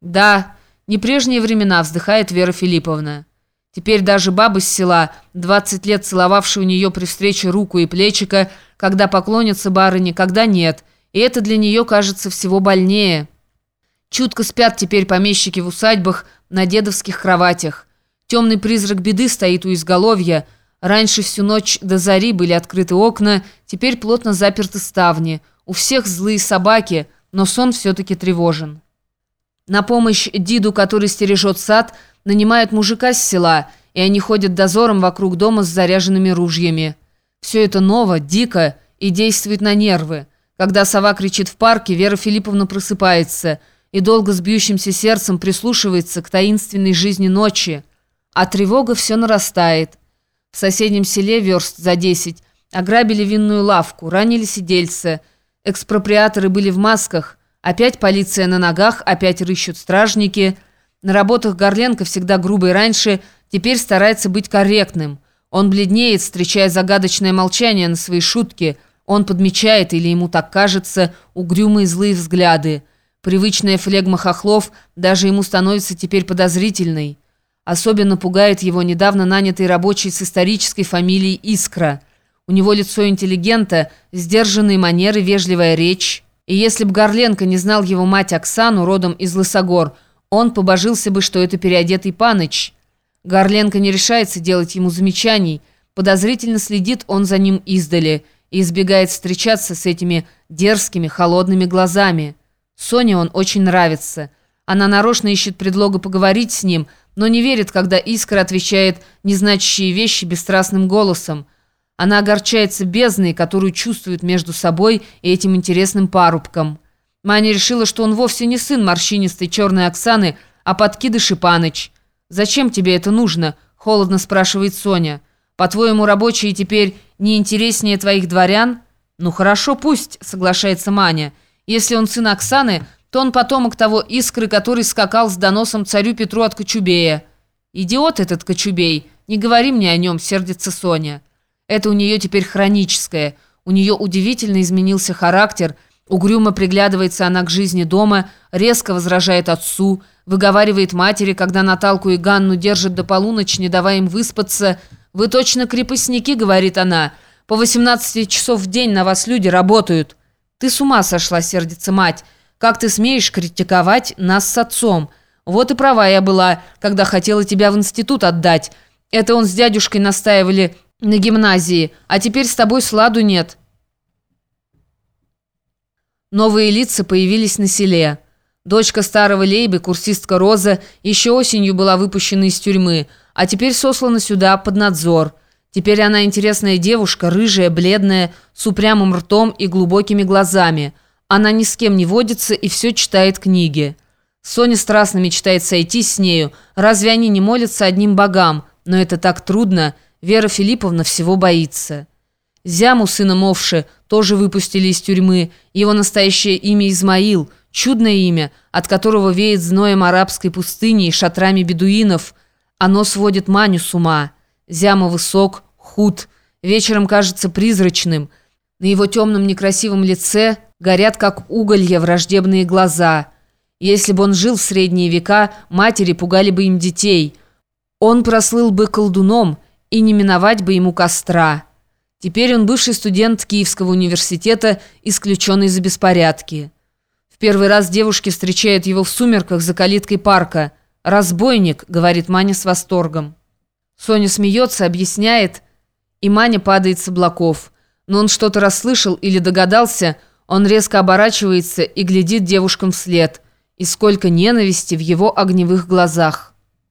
Да, не прежние времена, вздыхает Вера Филипповна. Теперь даже бабы с села, 20 лет целовавшие у нее при встрече руку и плечика, когда поклонятся барыне, когда нет. И это для нее кажется всего больнее. Чутко спят теперь помещики в усадьбах на дедовских кроватях. Темный призрак беды стоит у изголовья. Раньше всю ночь до зари были открыты окна, теперь плотно заперты ставни. У всех злые собаки, но сон все-таки тревожен. На помощь Диду, который стережет сад, нанимают мужика с села, и они ходят дозором вокруг дома с заряженными ружьями. Все это ново, дико и действует на нервы. Когда сова кричит в парке, Вера Филипповна просыпается и долго с бьющимся сердцем прислушивается к таинственной жизни ночи. А тревога все нарастает. В соседнем селе верст за десять ограбили винную лавку, ранили сидельца. Экспроприаторы были в масках, Опять полиция на ногах, опять рыщут стражники. На работах Горленко, всегда грубый раньше, теперь старается быть корректным. Он бледнеет, встречая загадочное молчание на свои шутки. Он подмечает, или ему так кажется, угрюмые злые взгляды. Привычная флегма хохлов даже ему становится теперь подозрительной. Особенно пугает его недавно нанятый рабочий с исторической фамилией Искра. У него лицо интеллигента, сдержанные манеры, вежливая речь – и если бы Горленко не знал его мать Оксану, родом из Лысогор, он побожился бы, что это переодетый паныч. Горленко не решается делать ему замечаний, подозрительно следит он за ним издали и избегает встречаться с этими дерзкими, холодными глазами. Соне он очень нравится. Она нарочно ищет предлога поговорить с ним, но не верит, когда Искра отвечает незначащие вещи бесстрастным голосом – она огорчается бездной, которую чувствует между собой и этим интересным парубком. Маня решила, что он вовсе не сын морщинистой черной Оксаны, а подкидыш Ипаныч. «Зачем тебе это нужно?» – холодно спрашивает Соня. «По-твоему, рабочие теперь не интереснее твоих дворян?» «Ну хорошо, пусть», – соглашается Маня. «Если он сын Оксаны, то он потомок того искры, который скакал с доносом царю Петру от Кочубея». «Идиот этот Кочубей, не говори мне о нем», – сердится Соня. Это у нее теперь хроническое. У нее удивительно изменился характер. Угрюмо приглядывается она к жизни дома, резко возражает отцу, выговаривает матери, когда Наталку и Ганну держат до полуночи, не давая им выспаться. «Вы точно крепостники», — говорит она. «По 18 часов в день на вас люди работают». «Ты с ума сошла», — сердится мать. «Как ты смеешь критиковать нас с отцом? Вот и права я была, когда хотела тебя в институт отдать. Это он с дядюшкой настаивали на гимназии, а теперь с тобой сладу нет». Новые лица появились на селе. Дочка старого Лейбы, курсистка Роза, еще осенью была выпущена из тюрьмы, а теперь сослана сюда под надзор. Теперь она интересная девушка, рыжая, бледная, с упрямым ртом и глубокими глазами. Она ни с кем не водится и все читает книги. Соня страстно мечтает сойтись с нею. Разве они не молятся одним богам? Но это так трудно – Вера Филипповна всего боится. Зяму, сына Мовши, тоже выпустили из тюрьмы. Его настоящее имя Измаил, чудное имя, от которого веет зноем арабской пустыни и шатрами бедуинов. Оно сводит Маню с ума. Зяма высок, худ, вечером кажется призрачным. На его темном некрасивом лице горят, как уголья, враждебные глаза. Если бы он жил в средние века, матери пугали бы им детей. Он прослыл бы колдуном – и не миновать бы ему костра. Теперь он бывший студент Киевского университета, исключенный за беспорядки. В первый раз девушки встречают его в сумерках за калиткой парка. «Разбойник», — говорит Маня с восторгом. Соня смеется, объясняет, и Маня падает с облаков. Но он что-то расслышал или догадался, он резко оборачивается и глядит девушкам вслед. И сколько ненависти в его огневых глазах.